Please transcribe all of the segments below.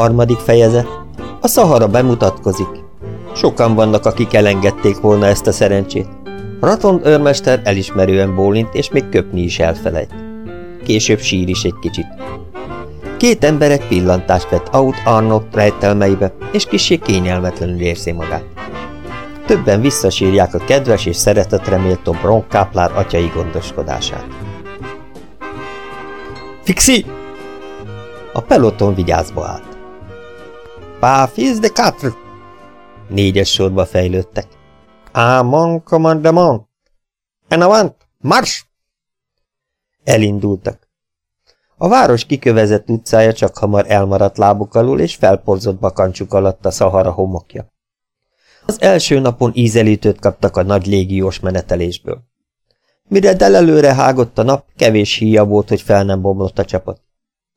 Harmadik fejezet. A Szahara bemutatkozik. Sokan vannak, akik elengedték volna ezt a szerencsét. Raton őrmester elismerően bólint, és még köpni is elfelejt. Később sír is egy kicsit. Két ember egy pillantást vett Out Arnold rejtelmeibe, és kissé kényelmetlenül érzi magát. Többen visszasírják a kedves és szeretetreméltó Bronkáplár atyai gondoskodását. Fixi! A peloton vigyázba állt. Páfiz de quatre! Négyes sorba fejlődtek. Ámon commandement! En avant! Mars! Elindultak. A város kikövezett utcája csak hamar elmaradt lábuk alul, és felporzott bakancsuk alatt a Szahara homokja. Az első napon ízelítőt kaptak a nagy légiós menetelésből. Mire delelőre hágott a nap, kevés híja volt, hogy fel nem bomlott a csapat.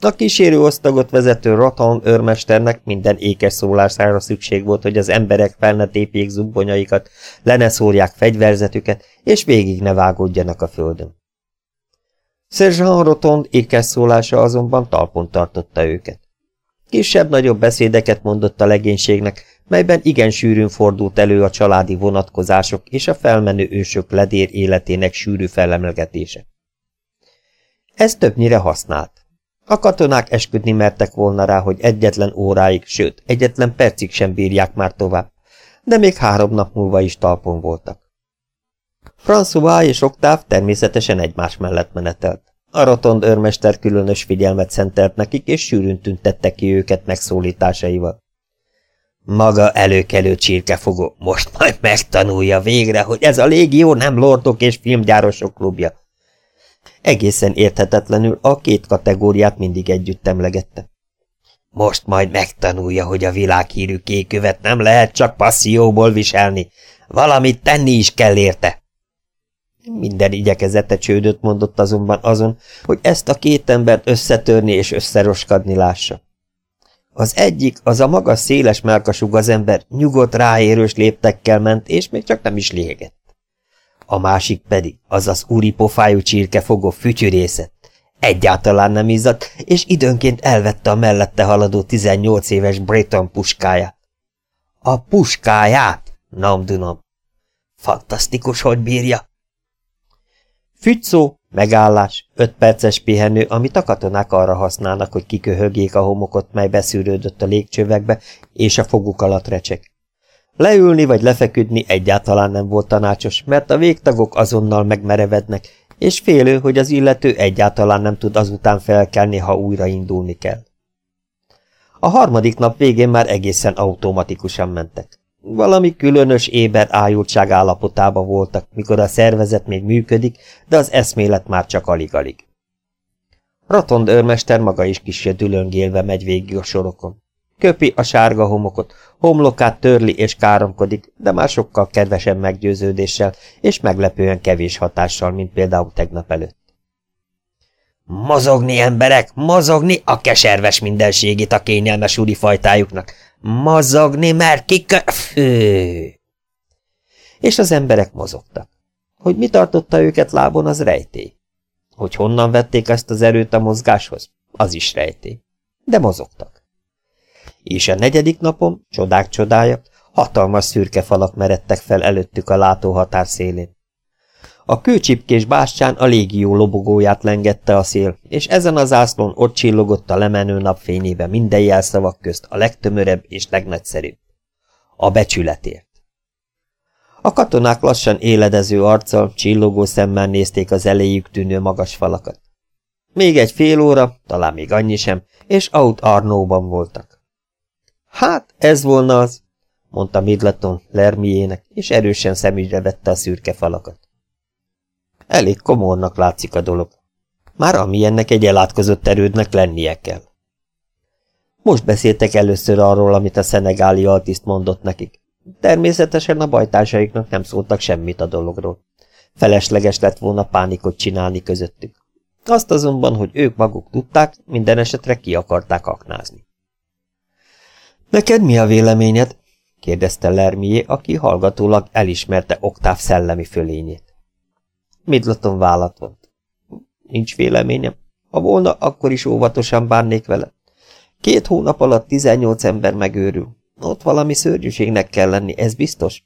A kísérő osztagot vezető Roton őrmesternek minden ékes szólására szükség volt, hogy az emberek fel ne tépjék zubbonyaikat, le ne szórják fegyverzetüket, és végig ne vágódjanak a földön. Sergeant Rotond ékes szólása azonban talpon tartotta őket. Kisebb-nagyobb beszédeket mondott a legénységnek, melyben igen sűrűn fordult elő a családi vonatkozások és a felmenő ősök ledér életének sűrű felemlegetése. Ez többnyire használt. A katonák esküdni mertek volna rá, hogy egyetlen óráig, sőt, egyetlen percig sem bírják már tovább, de még három nap múlva is talpon voltak. François és Oktáv természetesen egymás mellett menetelt. A rotond őrmester különös figyelmet szentelt nekik, és sűrűn tüntette ki őket megszólításaival. Maga előkelő csirkefogó most majd megtanulja végre, hogy ez a légió nem lordok és filmgyárosok klubja. Egészen érthetetlenül a két kategóriát mindig együtt emlegette. Most majd megtanulja, hogy a világhírű kékövet nem lehet csak passzióból viselni. Valamit tenni is kell érte. Minden igyekezete csődöt mondott azonban azon, hogy ezt a két embert összetörni és összeroskadni lássa. Az egyik, az a magas széles melkasú gazember nyugodt ráérős léptekkel ment, és még csak nem is légett. A másik pedig, az az úri pofájú csirkefogó fütyürészet. Egyáltalán nem izzadt, és időnként elvette a mellette haladó 18 éves Breton puskáját. A puskáját? Namdunom. Fantasztikus, hogy bírja. Fügyszó, megállás, öt perces pihenő, amit a katonák arra használnak, hogy kiköhögjék a homokot, mely beszűrődött a légcsövekbe, és a foguk alatt recsek. Leülni vagy lefeküdni egyáltalán nem volt tanácsos, mert a végtagok azonnal megmerevednek, és félő, hogy az illető egyáltalán nem tud azután felkelni, ha újra indulni kell. A harmadik nap végén már egészen automatikusan mentek. Valami különös éber ájultság állapotában voltak, mikor a szervezet még működik, de az eszmélet már csak alig-alig. Rotond őrmester maga is kisje dülöngélve megy végig a sorokon. Köpi a sárga homokot, homlokát törli és káromkodik, de már sokkal kedvesebb meggyőződéssel és meglepően kevés hatással, mint például tegnap előtt. Mozogni, emberek, mozogni a keserves mindenségét a kényelmes úri fajtájuknak. Mozogni, mert kikö... Fő! És az emberek mozogtak. Hogy mi tartotta őket lábon, az rejtély. Hogy honnan vették ezt az erőt a mozgáshoz, az is rejtély. De mozogtak. És a negyedik napon, csodák csodája, hatalmas szürke falak meredtek fel előttük a látóhatár szélén. A kőcsipkés bástyán a légió lobogóját lengette a szél, és ezen az zászlón ott csillogott a lemenő napfényébe minden jelszavak közt a legtömörebb és legnagyszerűbb. A becsületért. A katonák lassan éledező arccal, csillogó szemmel nézték az elejük tűnő magas falakat. Még egy fél óra, talán még annyi sem, és Out Arnóban voltak. Hát, ez volna az, mondta Midleton Lermiének, és erősen szemügyre vette a szürke falakat. Elég komornak látszik a dolog. Már amilyennek egy elátkozott erődnek lennie kell. Most beszéltek először arról, amit a szenegáli altiszt mondott nekik. Természetesen a bajtársaiknak nem szóltak semmit a dologról. Felesleges lett volna pánikot csinálni közöttük. Azt azonban, hogy ők maguk tudták, minden esetre ki akarták aknázni. Neked mi a véleményed? kérdezte Lermié, aki hallgatólag elismerte Oktáv szellemi fölényét. Midlaton vállat volt. Nincs véleményem, Ha volna, akkor is óvatosan bánnék vele. Két hónap alatt 18 ember megőrül. Ott valami szörnyűségnek kell lenni, ez biztos?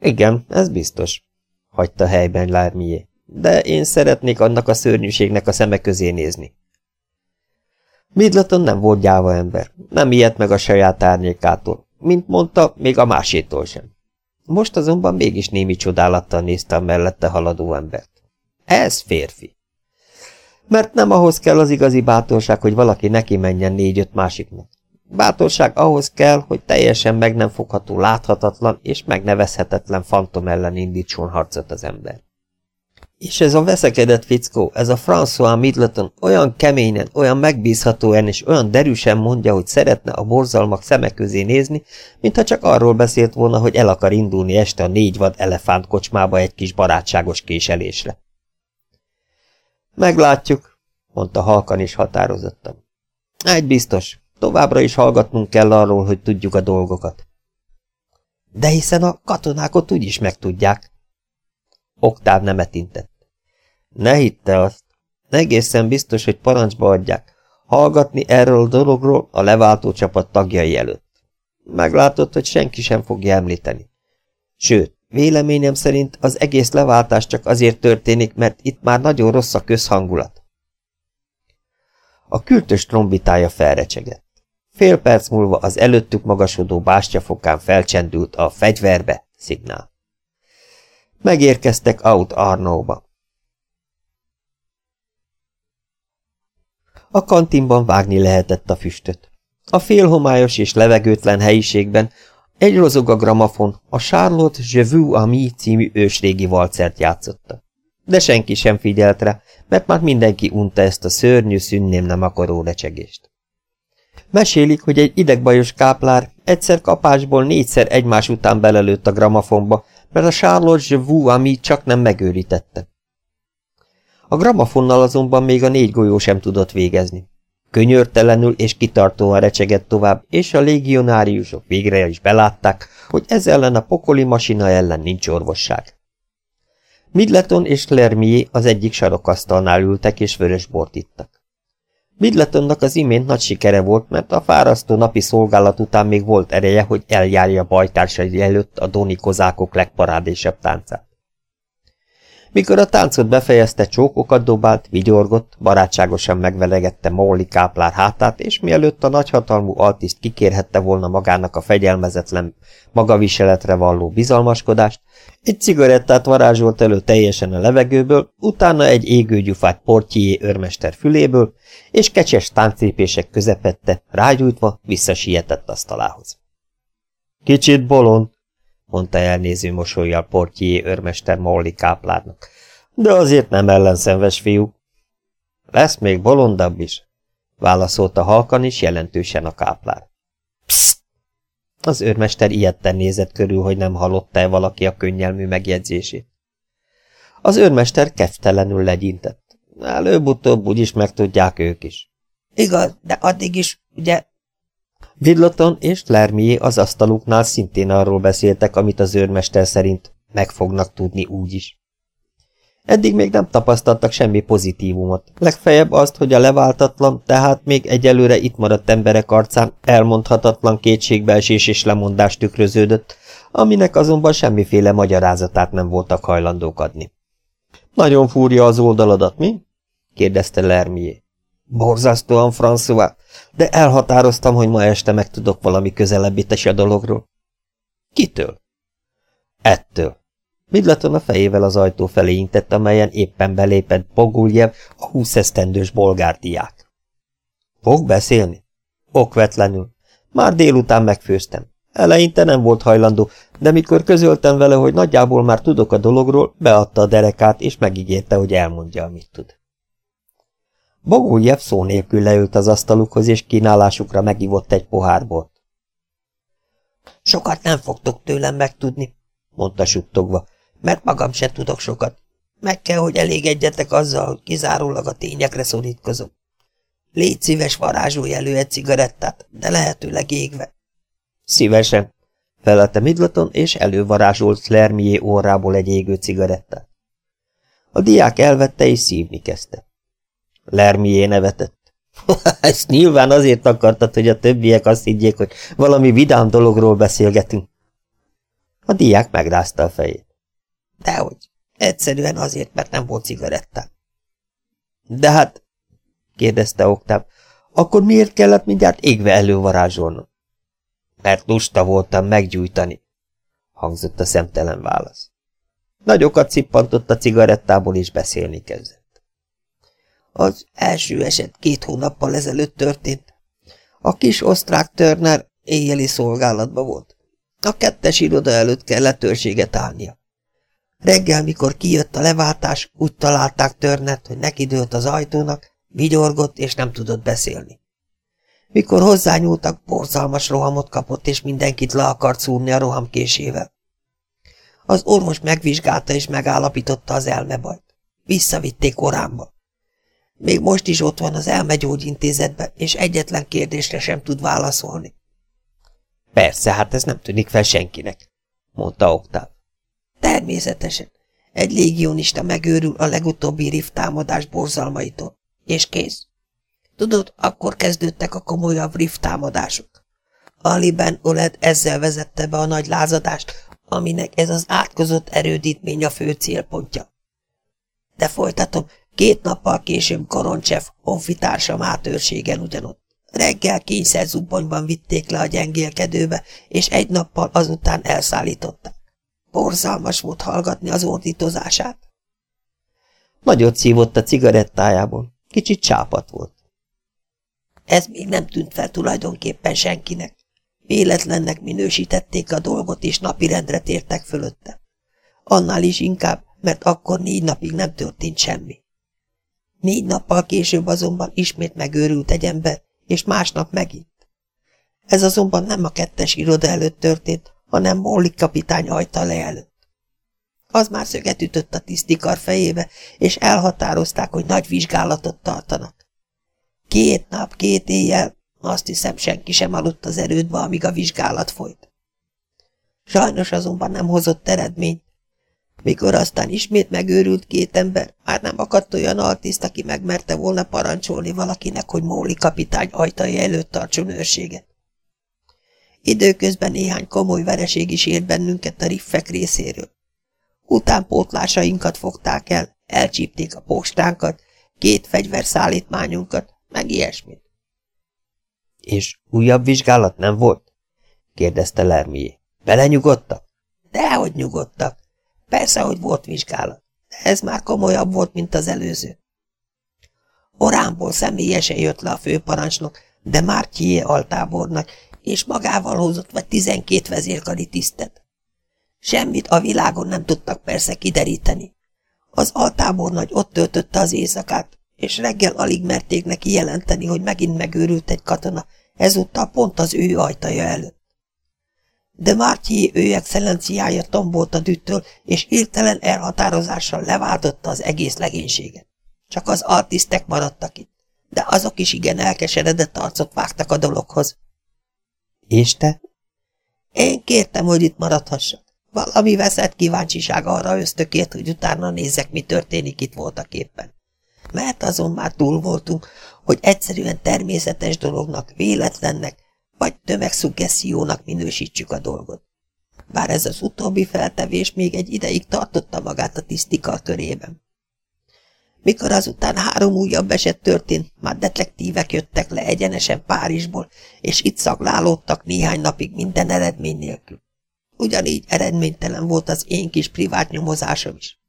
Igen, ez biztos, hagyta helyben Lármié. De én szeretnék annak a szörnyűségnek a szeme közé nézni. Midlaton nem volt gyáva ember, nem ilyet meg a saját árnyékától, mint mondta, még a másétól sem. Most azonban mégis némi csodálattal nézte a mellette haladó embert. Ez férfi. Mert nem ahhoz kell az igazi bátorság, hogy valaki neki menjen négy-öt másiknak. Bátorság ahhoz kell, hogy teljesen meg nem fogható, láthatatlan és megnevezhetetlen fantom ellen indítson harcot az ember. És ez a veszekedett fickó, ez a François Midleton olyan keményen, olyan megbízhatóan és olyan derűsen mondja, hogy szeretne a borzalmak szeme közé nézni, mintha csak arról beszélt volna, hogy el akar indulni este a négy vad elefánt kocsmába egy kis barátságos késelésre. Meglátjuk, mondta halkan és határozottan. Egy biztos, továbbra is hallgatnunk kell arról, hogy tudjuk a dolgokat. De hiszen a katonák ott úgyis megtudják, Oktáv nemet intett. Ne hitte azt. Egészen biztos, hogy parancsba adják. Hallgatni erről a dologról a leváltó csapat tagjai előtt. Meglátod, hogy senki sem fogja említeni. Sőt, véleményem szerint az egész leváltás csak azért történik, mert itt már nagyon rossz a közhangulat. A kürtös trombitája felrecsegett. Fél perc múlva az előttük magasodó bástyafokán felcsendült a fegyverbe szignál. Megérkeztek Out Arnóba. A kantinban vágni lehetett a füstöt. A félhomályos és levegőtlen helyiségben egy rozog a gramafon, a Charlotte Je vous ami című ősrégi valcert játszotta. De senki sem figyelt rá, mert már mindenki unta ezt a szörnyű szünném nem akaró recsegést. Mesélik, hogy egy idegbajos káplár egyszer kapásból négyszer egymás után belelőtt a gramafonba, mert a Charlotte vous ami csak nem megőrítette. A gramafonnal azonban még a négy golyó sem tudott végezni. Könyörtelenül és kitartóan recsegett tovább, és a légionáriusok végre is belátták, hogy ez ellen a pokoli masina ellen nincs orvosság. Midleton és Lermié az egyik sarokasztalnál ültek és vörös bort ittak. Midletonnak az imént nagy sikere volt, mert a fárasztó napi szolgálat után még volt ereje, hogy eljárja bajtársai előtt a doni kozákok legparádésabb táncát. Mikor a táncot befejezte, csókokat dobált, vigyorgott, barátságosan megvelegette Molly káplár hátát, és mielőtt a nagyhatalmú altiszt kikérhette volna magának a fegyelmezetlen, magaviseletre valló bizalmaskodást, egy cigarettát varázsolt elő teljesen a levegőből, utána egy égőgyufát portjé örmester füléből, és kecses táncépések közepette, rágyújtva, visszasietett asztalához. Kicsit bolond, mondta elnéző mosolyjal portjé örmester Molly káplárnak, de azért nem ellenszenves fiú. Lesz még bolondabb is, válaszolta halkan is jelentősen a káplár. Psz! Az őrmester ilyetten nézett körül, hogy nem hallotta-e valaki a könnyelmű megjegyzését. Az őrmester keftelenül legyintett. Előbb-utóbb úgyis megtudják ők is. Igaz, de addig is, ugye? Vidloton és Lermié az asztaluknál szintén arról beszéltek, amit az őrmester szerint meg fognak tudni úgyis. Eddig még nem tapasztaltak semmi pozitívumot, legfeljebb azt, hogy a leváltatlan, tehát még egyelőre itt maradt emberek arcán elmondhatatlan kétségbeesés és lemondás tükröződött, aminek azonban semmiféle magyarázatát nem voltak hajlandók adni. Nagyon fúrja az oldaladat, mi? kérdezte Lermié. Borzasztóan, François, de elhatároztam, hogy ma este megtudok valami közelebbit a dologról. Kitől? Ettől. Midleton a fejével az ajtó felé intett, amelyen éppen belépett Poguljev, a húszesztendős bolgár diák. Fog beszélni? Okvetlenül. Már délután megfőztem. Eleinte nem volt hajlandó, de mikor közöltem vele, hogy nagyjából már tudok a dologról, beadta a derekát, és megígérte, hogy elmondja, amit tud. Boguljev szó nélkül leült az asztalukhoz, és kínálásukra megivott egy pohárból. Sokat nem fogtok tőlem megtudni, mondta suttogva, mert magam se tudok sokat. Meg kell, hogy elégedjetek azzal, hogy kizárólag a tényekre szorítkozom. Légy szíves, varázsolj elő egy cigarettát, de lehetőleg égve. Szívesen, felelte Midlaton, és elővarázsolt Lermié órából egy égő cigarettát. A diák elvette és szívni kezdte. Lermié nevetett. Ezt nyilván azért akartad, hogy a többiek azt higgyék, hogy valami vidám dologról beszélgetünk. A diák megrázta a fejét. Dehogy, egyszerűen azért, mert nem volt cigarettám. De hát, kérdezte Oktáv, akkor miért kellett mindjárt égve elővarázsolnom? Mert lusta voltam meggyújtani, hangzott a szemtelen válasz. Nagyokat cippantott a cigarettából, és beszélni kezdett. Az első eset két hónappal ezelőtt történt. A kis osztrák Turner éjjeli szolgálatba volt. A kettes iroda előtt kellett őrséget állnia. Reggel, mikor kijött a leváltás, úgy találták Turnert, hogy neki dőlt az ajtónak, vigyorgott és nem tudott beszélni. Mikor hozzányúltak, borzalmas rohamot kapott, és mindenkit le akart szúrni a rohamkésével. Az orvos megvizsgálta és megállapította az elmebajt. Visszavitték orámba. Még most is ott van az elmegyógyintézetben, és egyetlen kérdésre sem tud válaszolni. Persze, hát ez nem tűnik fel senkinek, mondta Oktáv. Természetesen. Egy légionista megőrül a legutóbbi rift támadás borzalmaitól. És kész. Tudod, akkor kezdődtek a komolyabb rift támadások. Aliben Oled ezzel vezette be a nagy lázadást, aminek ez az átkozott erődítmény a fő célpontja. De folytatom, két nappal később Koroncsev honfitársam átőrségen ugyanott. Reggel kényszerzubbonyban vitték le a gyengélkedőbe, és egy nappal azután elszállították. Borzalmas volt hallgatni az ordítozását. Nagyot szívott a cigarettájából, kicsit csápat volt. Ez még nem tűnt fel tulajdonképpen senkinek. Véletlennek minősítették a dolgot, és napirendre tértek fölötte. Annál is inkább, mert akkor négy napig nem történt semmi. Négy nappal később azonban ismét megőrült egy ember, és másnap megint. Ez azonban nem a kettes iroda előtt történt, hanem Molly kapitány ajta le előtt. Az már szöget ütött a tisztikar fejébe, és elhatározták, hogy nagy vizsgálatot tartanak. Két nap, két éjjel, azt hiszem senki sem aludt az erődbe, amíg a vizsgálat folyt. Sajnos azonban nem hozott eredményt. Mikor aztán ismét megőrült két ember, már nem akadt olyan altiszt, aki megmerte volna parancsolni valakinek, hogy Móli kapitány ajtai előtt tartson őrséget. Időközben néhány komoly vereség is ért bennünket a riffek részéről. Utánpótlásainkat fogták el, elcsípték a postánkat, két fegyverszállítmányunkat, meg ilyesmit. És újabb vizsgálat nem volt? kérdezte Lermié. Belenyugodtak? Dehogy nyugodtak. Persze, hogy volt vizsgálat, de ez már komolyabb volt, mint az előző. Oránból személyesen jött le a főparancsnok, de már Kié altábornak, és magával hozott vagy tizenkét vezérkari tisztet. Semmit a világon nem tudtak persze kideríteni. Az altábornagy ott töltötte az éjszakát, és reggel alig merték neki jelenteni, hogy megint megőrült egy katona, ezúttal pont az ő ajtaja előtt. De Mártyi ő excellenciája tombolt a düttől, és értelen elhatározással leváltotta az egész legénységet. Csak az artisztek maradtak itt, de azok is igen elkeseredett arcot vágtak a dologhoz. És te? Én kértem, hogy itt maradhassak. Valami veszett kíváncsiság arra ösztökért, hogy utána nézzek, mi történik itt voltak éppen. Mert azon már túl voltunk, hogy egyszerűen természetes dolognak, véletlennek, vagy tömegszuggesziónak minősítsük a dolgot. Bár ez az utóbbi feltevés még egy ideig tartotta magát a tisztikar körében. Mikor azután három újabb eset történt, már detektívek jöttek le egyenesen Párizsból, és itt szaglálódtak néhány napig minden eredmény nélkül. Ugyanígy eredménytelen volt az én kis privát nyomozásom is.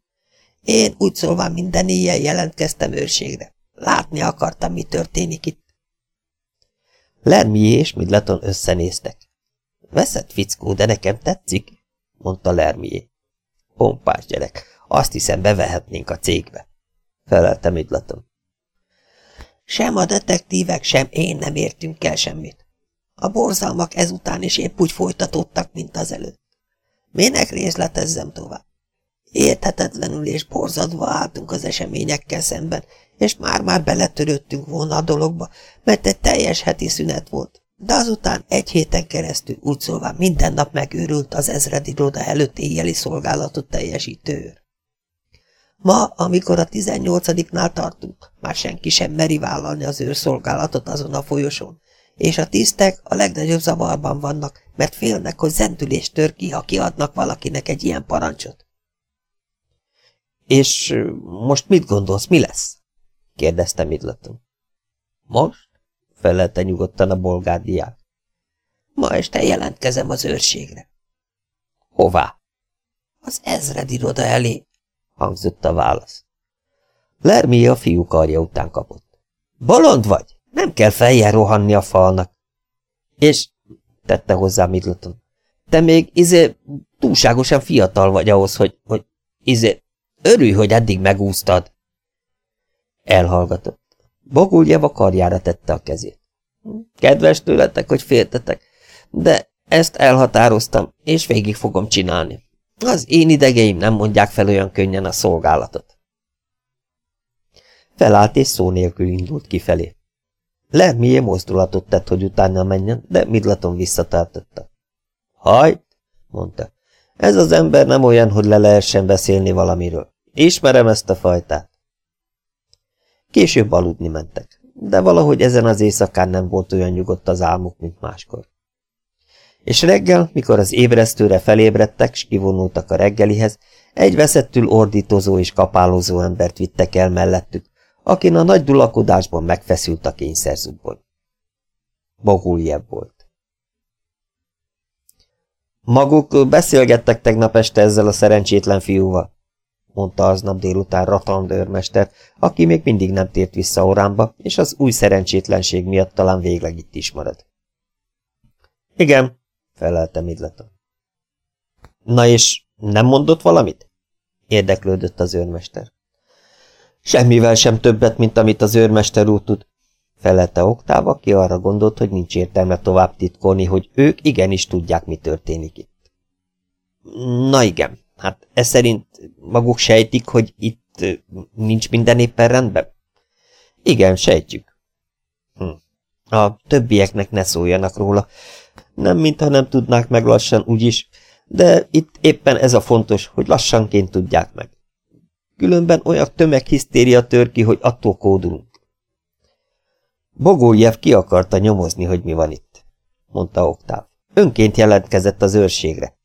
Én úgy szólva minden éjjel jelentkeztem őrségre. Látni akartam, mi történik itt. Lermié és Midleton összenéztek. Veszett fickó, de nekem tetszik, mondta Lermié. Pompás gyerek, azt hiszem bevehetnénk a cégbe, felelte Midleton. Sem a detektívek, sem én nem értünk el semmit. A borzalmak ezután is épp úgy folytatódtak, mint az előtt. Minek részletezzem tovább? Érthetetlenül és borzadva álltunk az eseményekkel szemben, és már-már beletörődtünk volna a dologba, mert egy teljes heti szünet volt. De azután egy héten keresztül úgy szólva minden nap megőrült az ezredi iroda előtt éjjeli szolgálatot teljesítő őr. Ma, amikor a tizennyolcadiknál tartunk, már senki sem meri vállalni az őrszolgálatot azon a folyosón, és a tisztek a legnagyobb zavarban vannak, mert félnek, hogy zentülést tör ki, ha kiadnak valakinek egy ilyen parancsot. És most mit gondolsz, mi lesz? kérdezte Midleton. Most? felelte nyugodtan a bolgár diák. Ma este jelentkezem az őrségre. Hová? Az ezred iroda elé, hangzott a válasz. Lermi a fiú karja után kapott. Bolond vagy? Nem kell feljel rohanni a falnak. És, tette hozzá Midleton, te még, izé, túlságosan fiatal vagy ahhoz, hogy, hogy, izé, örülj, hogy eddig megúsztad. Elhallgatott. Boguljev a karjára tette a kezét. Kedves tőletek, hogy féltetek, de ezt elhatároztam, és végig fogom csinálni. Az én idegeim nem mondják fel olyan könnyen a szolgálatot. Felállt és szó nélkül indult kifelé. Lermie mozdulatot tett, hogy utána menjen, de Midlaton visszatartotta. Hajt, mondta. Ez az ember nem olyan, hogy le lehessen beszélni valamiről. Ismerem ezt a fajtát. Később aludni mentek, de valahogy ezen az éjszakán nem volt olyan nyugodt az álmuk, mint máskor. És reggel, mikor az ébresztőre felébredtek, s kivonultak a reggelihez, egy veszettül ordítozó és kapálózó embert vittek el mellettük, akin a nagy dulakodásban megfeszült a kényszerzubból. Boguljev volt. Maguk beszélgettek tegnap este ezzel a szerencsétlen fiúval, mondta aznap délután Ratand őrmester, aki még mindig nem tért vissza Oránba, és az új szerencsétlenség miatt talán végleg itt is marad. Igen, felelte Midleton. Na és nem mondott valamit? érdeklődött az őrmester. Semmivel sem többet, mint amit az őrmester úr tud, felelte Oktáv, aki arra gondolt, hogy nincs értelme tovább titkolni, hogy ők igenis tudják, mi történik itt. Na igen, hát ez szerint maguk sejtik, hogy itt nincs minden éppen rendben? Igen, sejtjük. Hm. A többieknek ne szóljanak róla. Nem, mintha nem tudnák meg lassan úgyis, de itt éppen ez a fontos, hogy lassanként tudják meg. Különben olyan tömeghisztéria tör ki, hogy attól kódulunk. Bogoljev ki akarta nyomozni, hogy mi van itt, mondta Oktáv. Önként jelentkezett az őrségre.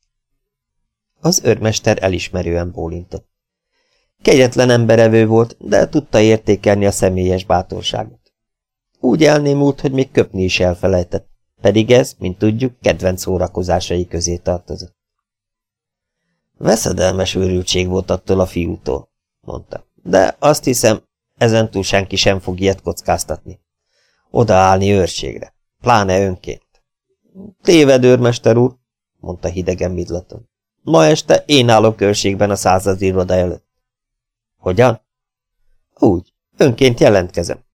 Az őrmester elismerően bólintott. Kegyetlen emberevő volt, de tudta értékelni a személyes bátorságot. Úgy elnémult, hogy még köpni is elfelejtett, pedig ez, mint tudjuk, kedvenc szórakozásai közé tartozott. Veszedelmes őrültség volt attól a fiútól, mondta, de azt hiszem, ezentúl senki sem fog ilyet kockáztatni. Odaállni őrségre, pláne önként. Téved, őrmester úr, mondta hidegen Midlaton. Ma este én állok őrségben a század iroda előtt. Hogyan? Úgy, önként jelentkezem.